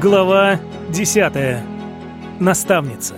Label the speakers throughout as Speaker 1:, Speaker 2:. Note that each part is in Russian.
Speaker 1: Глава 10. Наставница.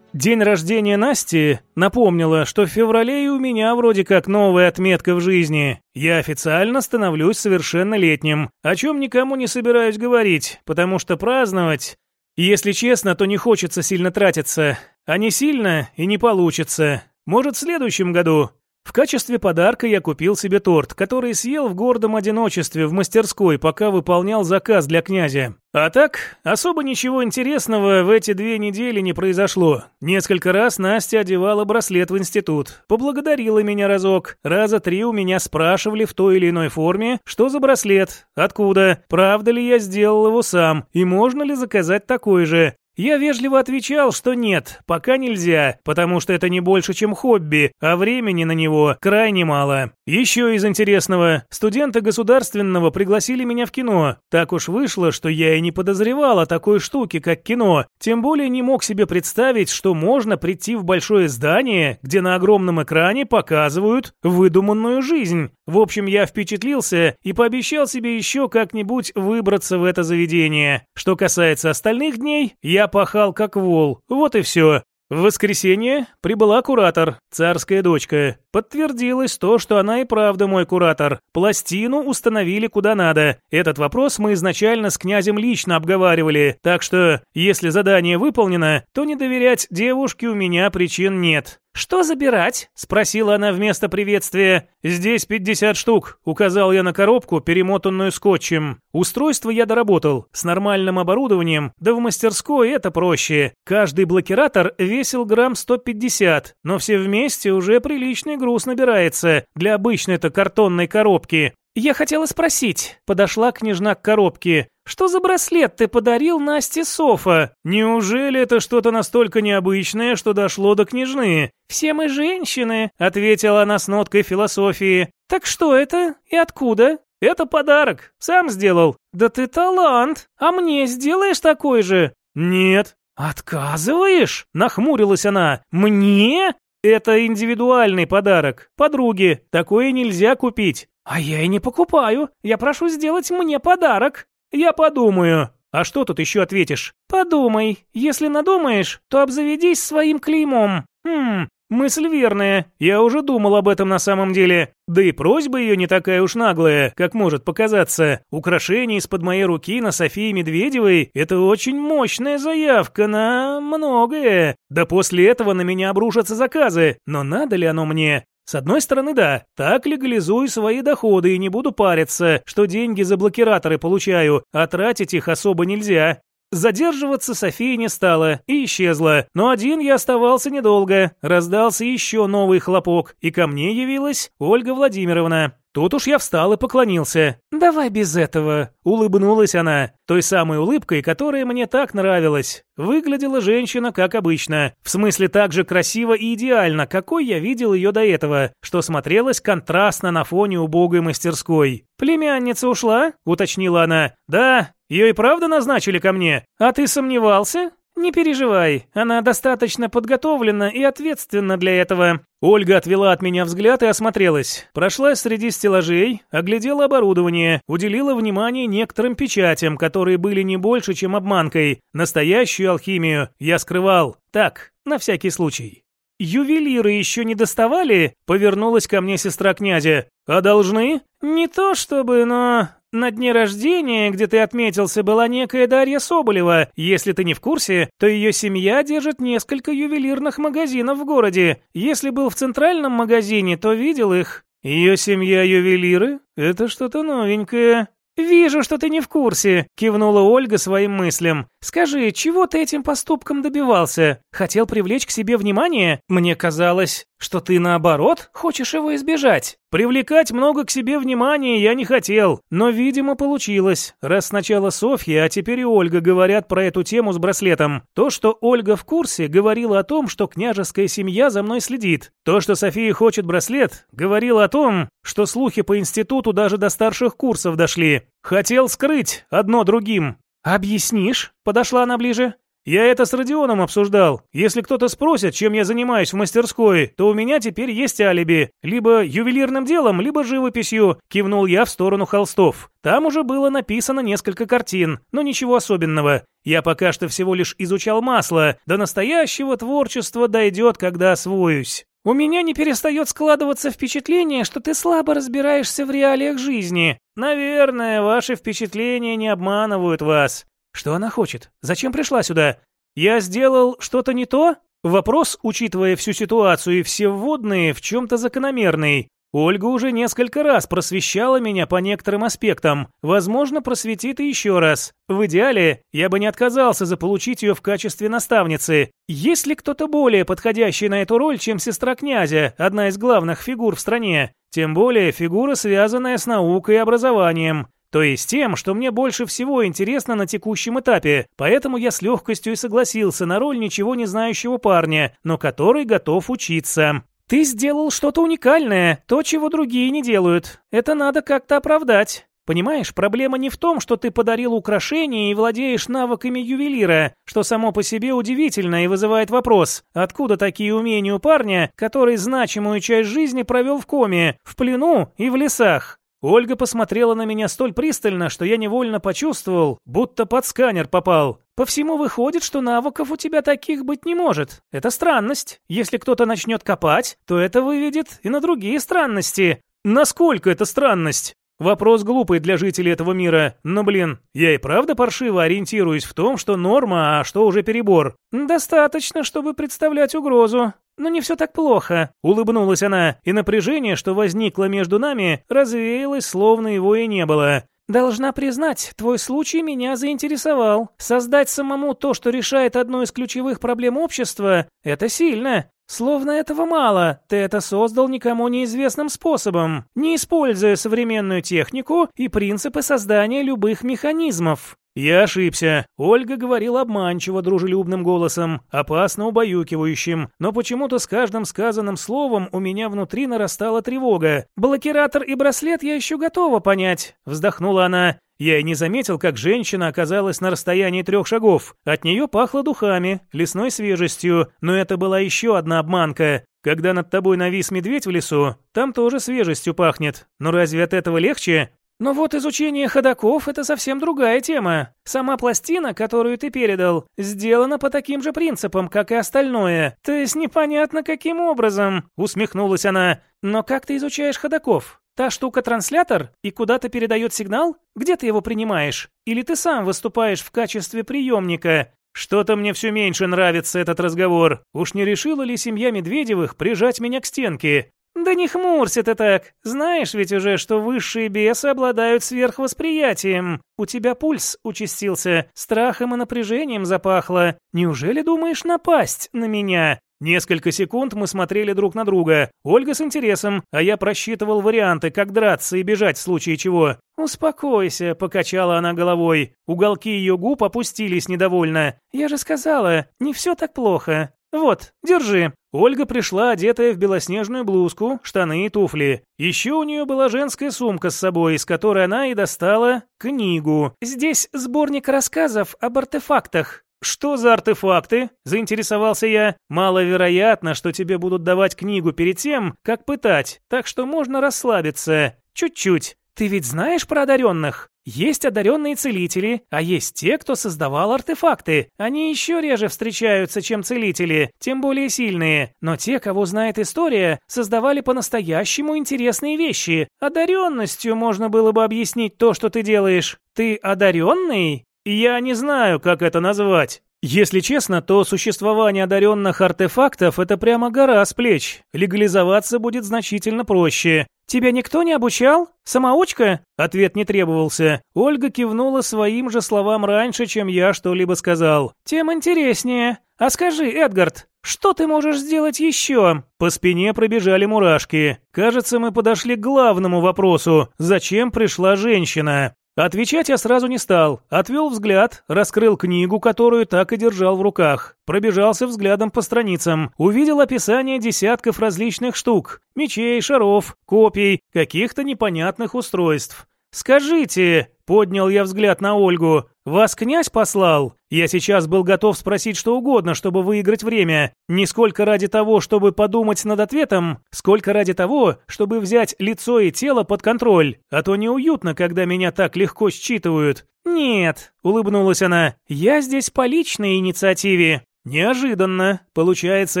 Speaker 1: День рождения Насти напомнила, что в феврале у меня вроде как новая отметка в жизни. Я официально становлюсь совершеннолетним, о чем никому не собираюсь говорить, потому что праздновать... Если честно, то не хочется сильно тратиться, а не сильно и не получится. Может, в следующем году, в качестве подарка я купил себе торт, который съел в гордом одиночестве в мастерской, пока выполнял заказ для князя. А так, особо ничего интересного в эти две недели не произошло. Несколько раз Настя одевала браслет в институт. Поблагодарила меня разок. Раза три у меня спрашивали в той или иной форме, что за браслет, откуда, правда ли я сделал его сам, и можно ли заказать такой же. Я вежливо отвечал, что нет, пока нельзя, потому что это не больше, чем хобби, а времени на него крайне мало. Еще из интересного, студенты государственного пригласили меня в кино. Так уж вышло, что я и не подозревал о такой штуке, как кино. Тем более не мог себе представить, что можно прийти в большое здание, где на огромном экране показывают выдуманную жизнь. В общем, я впечатлился и пообещал себе еще как-нибудь выбраться в это заведение. Что касается остальных дней, я пахал как вол. Вот и все. В воскресенье прибыла куратор, царская дочка. Подтвердилось то, что она и правда мой куратор. Пластину установили куда надо. Этот вопрос мы изначально с князем лично обговаривали, так что, если задание выполнено, то не доверять девушке у меня причин нет. «Что забирать?» – спросила она вместо приветствия. «Здесь 50 штук», – указал я на коробку, перемотанную скотчем. Устройство я доработал. С нормальным оборудованием, да в мастерской это проще. Каждый блокиратор весил грамм 150, но все вместе уже приличный груз набирается для обычной-то картонной коробки. «Я хотела спросить», — подошла княжна к коробке, «что за браслет ты подарил Насте Софа? Неужели это что-то настолько необычное, что дошло до княжны?» «Все мы женщины», — ответила она с ноткой философии. «Так что это и откуда?» «Это подарок, сам сделал». «Да ты талант, а мне сделаешь такой же?» «Нет». «Отказываешь?» — нахмурилась она. «Мне?» «Это индивидуальный подарок. Подруге. Такое нельзя купить». «А я и не покупаю. Я прошу сделать мне подарок». «Я подумаю». «А что тут еще ответишь?» «Подумай. Если надумаешь, то обзаведись своим клеймом». «Хм, мысль верная. Я уже думал об этом на самом деле. Да и просьба ее не такая уж наглая, как может показаться. Украшение из-под моей руки на Софии Медведевой – это очень мощная заявка на многое. Да после этого на меня обрушатся заказы. Но надо ли оно мне? С одной стороны, да, так легализую свои доходы и не буду париться, что деньги за блокираторы получаю, а тратить их особо нельзя. Задерживаться София не стала и исчезла, но один я оставался недолго. Раздался еще новый хлопок, и ко мне явилась Ольга Владимировна. Тут уж я встал и поклонился. «Давай без этого», — улыбнулась она, той самой улыбкой, которая мне так нравилась. Выглядела женщина как обычно, в смысле так же красиво и идеально, какой я видел ее до этого, что смотрелось контрастно на фоне убогой мастерской. «Племянница ушла?» — уточнила она. «Да, ее и правда назначили ко мне? А ты сомневался?» «Не переживай, она достаточно подготовлена и ответственна для этого». Ольга отвела от меня взгляд и осмотрелась. Прошла среди стеллажей, оглядела оборудование, уделила внимание некоторым печатям, которые были не больше, чем обманкой. Настоящую алхимию я скрывал. Так, на всякий случай. «Ювелиры еще не доставали?» — повернулась ко мне сестра князя. «А должны?» «Не то чтобы, но на дне рождения, где ты отметился, была некая Дарья Соболева. Если ты не в курсе, то ее семья держит несколько ювелирных магазинов в городе. Если был в центральном магазине, то видел их. Ее семья ювелиры? Это что-то новенькое. «Вижу, что ты не в курсе», — кивнула Ольга своим мыслям. «Скажи, чего ты этим поступком добивался? Хотел привлечь к себе внимание? Мне казалось, что ты, наоборот, хочешь его избежать». Привлекать много к себе внимания я не хотел, но, видимо, получилось. Раз сначала Софья, а теперь и Ольга говорят про эту тему с браслетом. То, что Ольга в курсе, говорило о том, что княжеская семья за мной следит. То, что София хочет браслет, говорило о том, что слухи по институту даже до старших курсов дошли. Хотел скрыть одно другим. «Объяснишь?» — подошла она ближе. Я это с Родионом обсуждал. Если кто-то спросит, чем я занимаюсь в мастерской, то у меня теперь есть алиби. Либо ювелирным делом, либо живописью. Кивнул я в сторону холстов. Там уже было написано несколько картин, но ничего особенного. Я пока что всего лишь изучал масло. До настоящего творчества дойдет, когда освоюсь. У меня не перестает складываться впечатление, что ты слабо разбираешься в реалиях жизни. Наверное, ваши впечатления не обманывают вас. Что она хочет? Зачем пришла сюда? Я сделал что-то не то? Вопрос, учитывая всю ситуацию и все вводные, в чем-то закономерный. Ольга уже несколько раз просвещала меня по некоторым аспектам. Возможно, просветит и еще раз. В идеале, я бы не отказался заполучить ее в качестве наставницы. Есть ли кто-то более подходящий на эту роль, чем сестра князя, одна из главных фигур в стране? Тем более фигура, связанная с наукой и образованием. То есть тем, что мне больше всего интересно на текущем этапе, поэтому я с легкостью и согласился на роль ничего не знающего парня, но который готов учиться. Ты сделал что-то уникальное, то, чего другие не делают. Это надо как-то оправдать. Понимаешь, проблема не в том, что ты подарил украшение и владеешь навыками ювелира, что само по себе удивительно и вызывает вопрос, откуда такие умения у парня, который значимую часть жизни провел в коме, в плену и в лесах. Ольга посмотрела на меня столь пристально, что я невольно почувствовал, будто под сканер попал. По всему выходит, что навыков у тебя таких быть не может. Это странность. Если кто-то начнет копать, то это выведет и на другие странности. Насколько это странность? Вопрос глупый для жителей этого мира, но, блин, я и правда паршиво ориентируюсь в том, что норма, а что уже перебор. Достаточно, чтобы представлять угрозу. Но не все так плохо, улыбнулась она, и напряжение, что возникло между нами, развеялось, словно его и не было. Должна признать, твой случай меня заинтересовал. Создать самому то, что решает одну из ключевых проблем общества, это сильно. Словно этого мало, ты это создал никому неизвестным способом, не используя современную технику и принципы создания любых механизмов. «Я ошибся». Ольга говорила обманчиво дружелюбным голосом, опасно убаюкивающим, но почему-то с каждым сказанным словом у меня внутри нарастала тревога. «Блокиратор и браслет я еще готова понять», — вздохнула она. Я и не заметил, как женщина оказалась на расстоянии трех шагов. От нее пахло духами, лесной свежестью, но это была еще одна обманка. Когда над тобой навис медведь в лесу, там тоже свежестью пахнет. Но разве от этого легче? Но вот изучение ходаков – это совсем другая тема. Сама пластина, которую ты передал, сделана по таким же принципам, как и остальное. То есть непонятно каким образом, усмехнулась она. Но как ты изучаешь ходаков? Та штука транслятор и куда-то передает сигнал? Где ты его принимаешь? Или ты сам выступаешь в качестве приемника? Что-то мне все меньше нравится этот разговор. Уж не решила ли семья Медведевых прижать меня к стенке? «Да не хмурься ты так. Знаешь ведь уже, что высшие бесы обладают сверхвосприятием. У тебя пульс участился, страхом и напряжением запахло. Неужели думаешь напасть на меня?» Несколько секунд мы смотрели друг на друга. Ольга с интересом, а я просчитывал варианты, как драться и бежать в случае чего. «Успокойся», — покачала она головой. Уголки ее губ опустились недовольно. «Я же сказала, не все так плохо. «Вот, держи». Ольга пришла, одетая в белоснежную блузку, штаны и туфли. Еще у нее была женская сумка с собой, из которой она и достала книгу. «Здесь сборник рассказов об артефактах». «Что за артефакты?» – заинтересовался я. «Маловероятно, что тебе будут давать книгу перед тем, как пытать, так что можно расслабиться. Чуть-чуть. Ты ведь знаешь про одаренных? Есть одаренные целители, а есть те, кто создавал артефакты. Они еще реже встречаются, чем целители, тем более сильные. Но те, кого знает история, создавали по-настоящему интересные вещи. Одаренностью можно было бы объяснить то, что ты делаешь. Ты одаренный? Я не знаю, как это назвать. Если честно, то существование одаренных артефактов – это прямо гора с плеч. Легализоваться будет значительно проще. «Тебя никто не обучал? Самоучка?» Ответ не требовался. Ольга кивнула своим же словам раньше, чем я что-либо сказал. «Тем интереснее. А скажи, Эдгард, что ты можешь сделать еще?» По спине пробежали мурашки. Кажется, мы подошли к главному вопросу. Зачем пришла женщина? Отвечать я сразу не стал. Отвел взгляд, раскрыл книгу, которую так и держал в руках. Пробежался взглядом по страницам. Увидел описание десятков различных штук. Мечей, шаров, копий, каких-то непонятных устройств. «Скажите», — поднял я взгляд на Ольгу, — «вас князь послал?» Я сейчас был готов спросить что угодно, чтобы выиграть время. Не сколько ради того, чтобы подумать над ответом, сколько ради того, чтобы взять лицо и тело под контроль. А то неуютно, когда меня так легко считывают. «Нет», — улыбнулась она, — «я здесь по личной инициативе». Неожиданно. Получается,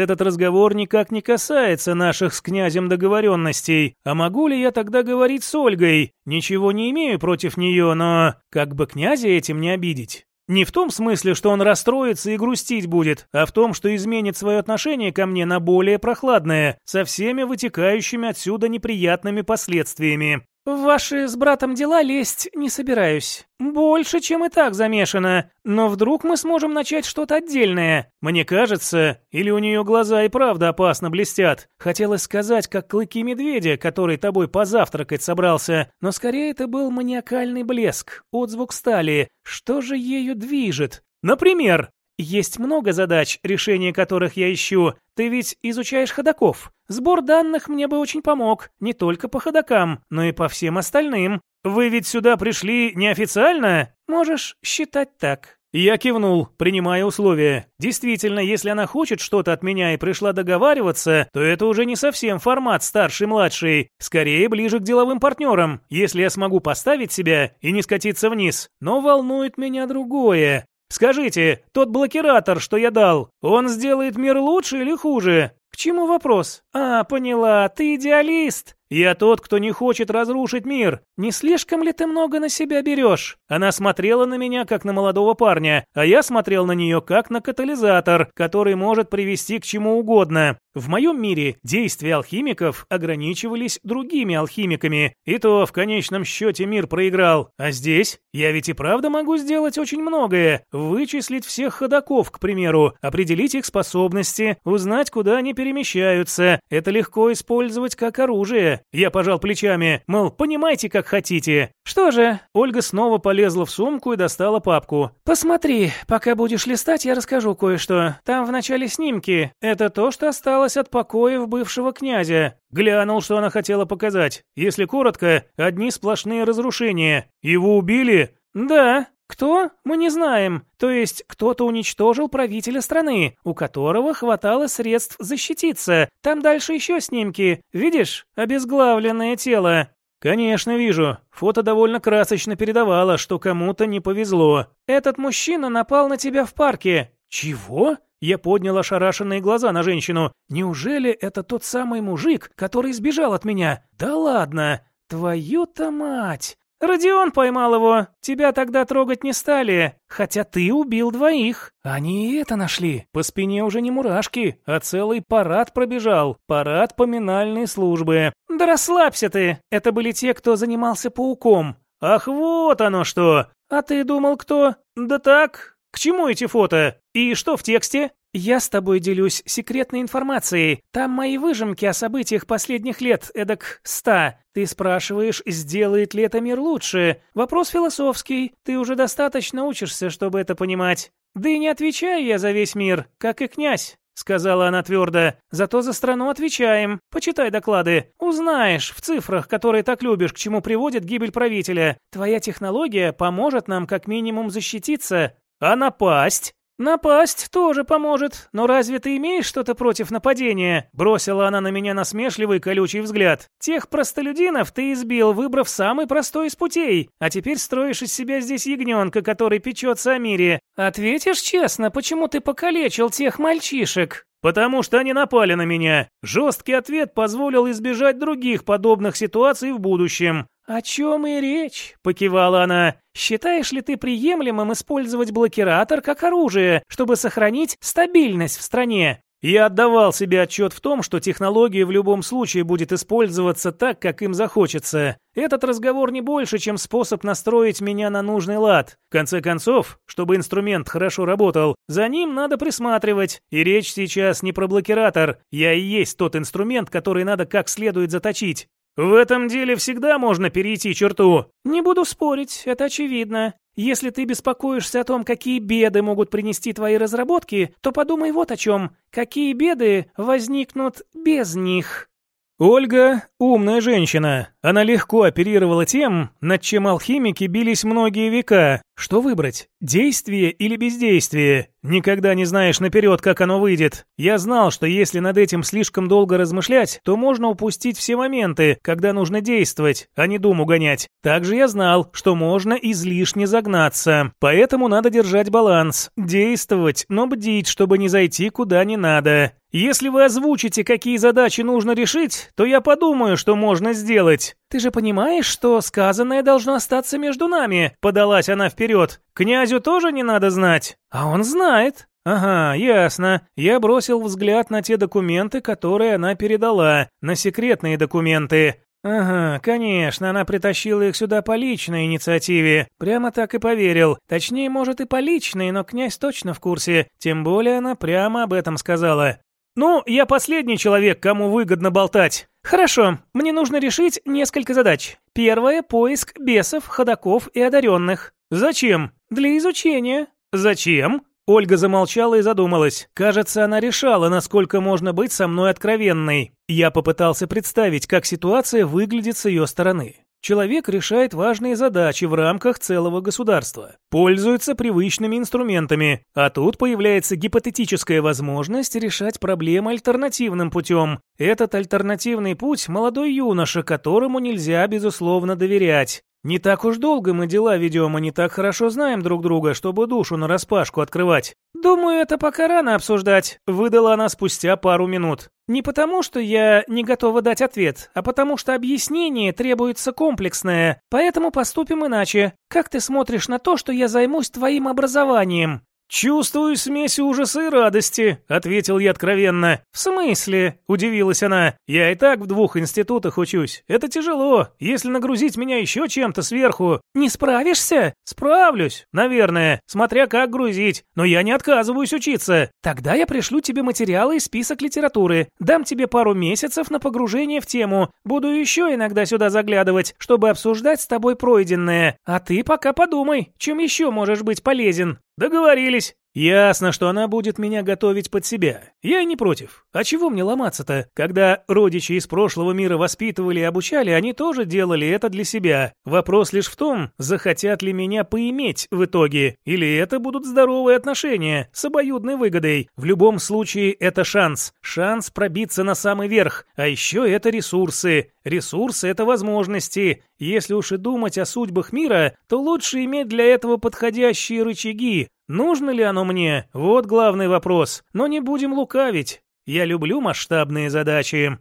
Speaker 1: этот разговор никак не касается наших с князем договоренностей. А могу ли я тогда говорить с Ольгой? Ничего не имею против нее, но как бы князя этим не обидеть. Не в том смысле, что он расстроится и грустить будет, а в том, что изменит свое отношение ко мне на более прохладное, со всеми вытекающими отсюда неприятными последствиями. «В ваши с братом дела лезть не собираюсь. Больше, чем и так замешано. Но вдруг мы сможем начать что-то отдельное. Мне кажется, или у нее глаза и правда опасно блестят. Хотелось сказать, как клыки медведя, который тобой позавтракать собрался, но скорее это был маниакальный блеск, отзвук стали. Что же ею движет? Например, есть много задач, решение которых я ищу. Ты ведь изучаешь ходаков. Сбор данных мне бы очень помог, не только по ходакам, но и по всем остальным. Вы ведь сюда пришли неофициально? Можешь считать так. Я кивнул, принимая условия. Действительно, если она хочет что-то от меня и пришла договариваться, то это уже не совсем формат старший-младший, скорее ближе к деловым партнерам, если я смогу поставить себя и не скатиться вниз. Но волнует меня другое. Скажите, тот блокиратор, что я дал, он сделает мир лучше или хуже? К чему вопрос? А, поняла, ты идеалист. «Я тот, кто не хочет разрушить мир. Не слишком ли ты много на себя берешь?» Она смотрела на меня, как на молодого парня, а я смотрел на нее, как на катализатор, который может привести к чему угодно. В моем мире действия алхимиков ограничивались другими алхимиками, и то в конечном счете мир проиграл. А здесь я ведь и правда могу сделать очень многое. Вычислить всех ходаков, к примеру, определить их способности, узнать, куда они перемещаются. Это легко использовать как оружие. Я пожал плечами, мол, понимайте, как хотите. Что же, Ольга снова полезла в сумку и достала папку. Посмотри, пока будешь листать, я расскажу кое-что. Там в начале снимки. Это то, что осталось от покоев бывшего князя. Глянул, что она хотела показать. Если коротко, одни сплошные разрушения. Его убили? Да, кто? Мы не знаем. То есть кто-то уничтожил правителя страны, у которого хватало средств защититься. Там дальше еще снимки. Видишь? Обезглавленное тело. Конечно, вижу. Фото довольно красочно передавало, что кому-то не повезло. Этот мужчина напал на тебя в парке. Чего? Я поднял ошарашенные глаза на женщину. Неужели это тот самый мужик, который сбежал от меня? Да ладно. Твою-то мать. «Родион поймал его. Тебя тогда трогать не стали. Хотя ты убил двоих. Они и это нашли. По спине уже не мурашки, а целый парад пробежал. Парад поминальной службы. Да расслабься ты. Это были те, кто занимался пауком. Ах, вот оно что. А ты думал, кто? Да так. К чему эти фото? И что в тексте? «Я с тобой делюсь секретной информацией. Там мои выжимки о событиях последних лет, эдак ста. Ты спрашиваешь, сделает ли это мир лучше? Вопрос философский. Ты уже достаточно учишься, чтобы это понимать. Да и не отвечаю я за весь мир, как и князь». — сказала она твердо. «Зато за страну отвечаем. Почитай доклады. Узнаешь в цифрах, которые так любишь, к чему приводит гибель правителя. Твоя технология поможет нам как минимум защититься. А напасть? «Напасть тоже поможет, но разве ты имеешь что-то против нападения?» Бросила она на меня насмешливый колючий взгляд. «Тех простолюдинов ты избил, выбрав самый простой из путей, а теперь строишь из себя здесь ягненка, который печется о мире. Ответишь честно, почему ты покалечил тех мальчишек?» «Потому что они напали на меня. Жесткий ответ позволил избежать других подобных ситуаций в будущем. «О чем и речь?» — покивала она. «Считаешь ли ты приемлемым использовать блокиратор как оружие, чтобы сохранить стабильность в стране?» Я отдавал себе отчет в том, что технология в любом случае будет использоваться так, как им захочется. Этот разговор не больше, чем способ настроить меня на нужный лад. В конце концов, чтобы инструмент хорошо работал, за ним надо присматривать. И речь сейчас не про блокиратор. Я и есть тот инструмент, который надо как следует заточить. В этом деле всегда можно перейти черту. Не буду спорить, это очевидно. Если ты беспокоишься о том, какие беды могут принести твои разработки, то подумай вот о чем. Какие беды возникнут без них? Ольга – умная женщина. Она легко оперировала тем, над чем алхимики бились многие века. Что выбрать? Действие или бездействие? Никогда не знаешь наперед, как оно выйдет. Я знал, что если над этим слишком долго размышлять, то можно упустить все моменты, когда нужно действовать, а не думу гонять. Также я знал, что можно излишне загнаться. Поэтому надо держать баланс. Действовать, но бдить, чтобы не зайти куда не надо. Если вы озвучите, какие задачи нужно решить, то я подумаю, что можно сделать. Ты же понимаешь, что сказанное должно остаться между нами, подалась она вперед. Князю тоже не надо знать. А он знает. Ага, ясно. Я бросил взгляд на те документы, которые она передала, на секретные документы. Ага, конечно, она притащила их сюда по личной инициативе. Прямо так и поверил. Точнее, может и по личной, но князь точно в курсе. Тем более она прямо об этом сказала. «Ну, я последний человек, кому выгодно болтать». «Хорошо, мне нужно решить несколько задач. Первое – поиск бесов, ходаков и одаренных». «Зачем?» «Для изучения». «Зачем?» Ольга замолчала и задумалась. Кажется, она решала, насколько можно быть со мной откровенной. Я попытался представить, как ситуация выглядит с ее стороны. Человек решает важные задачи в рамках целого государства, пользуется привычными инструментами, а тут появляется гипотетическая возможность решать проблемы альтернативным путем. Этот альтернативный путь – молодой юноша, которому нельзя, безусловно, доверять. Не так уж долго мы дела ведем, и не так хорошо знаем друг друга, чтобы душу нараспашку открывать. Думаю, это пока рано обсуждать, выдала она спустя пару минут. Не потому, что я не готова дать ответ, а потому что объяснение требуется комплексное, поэтому поступим иначе. Как ты смотришь на то, что я займусь твоим образованием? «Чувствую смесь ужаса и радости», — ответил я откровенно. «В смысле?» — удивилась она. «Я и так в двух институтах учусь. Это тяжело. Если нагрузить меня еще чем-то сверху...» «Не справишься?» «Справлюсь, наверное, смотря как грузить. Но я не отказываюсь учиться. Тогда я пришлю тебе материалы и список литературы. Дам тебе пару месяцев на погружение в тему. Буду еще иногда сюда заглядывать, чтобы обсуждать с тобой пройденное. А ты пока подумай, чем еще можешь быть полезен». Договорились. Ясно, что она будет меня готовить под себя. Я и не против. А чего мне ломаться-то? Когда родичи из прошлого мира воспитывали и обучали, они тоже делали это для себя. Вопрос лишь в том, захотят ли меня поиметь в итоге, или это будут здоровые отношения с обоюдной выгодой. В любом случае, это шанс. Шанс пробиться на самый верх. А еще это ресурсы. Ресурсы — это возможности. Если уж и думать о судьбах мира, то лучше иметь для этого подходящие рычаги, Нужно ли оно мне? Вот главный вопрос. Но не будем лукавить. Я люблю масштабные задачи.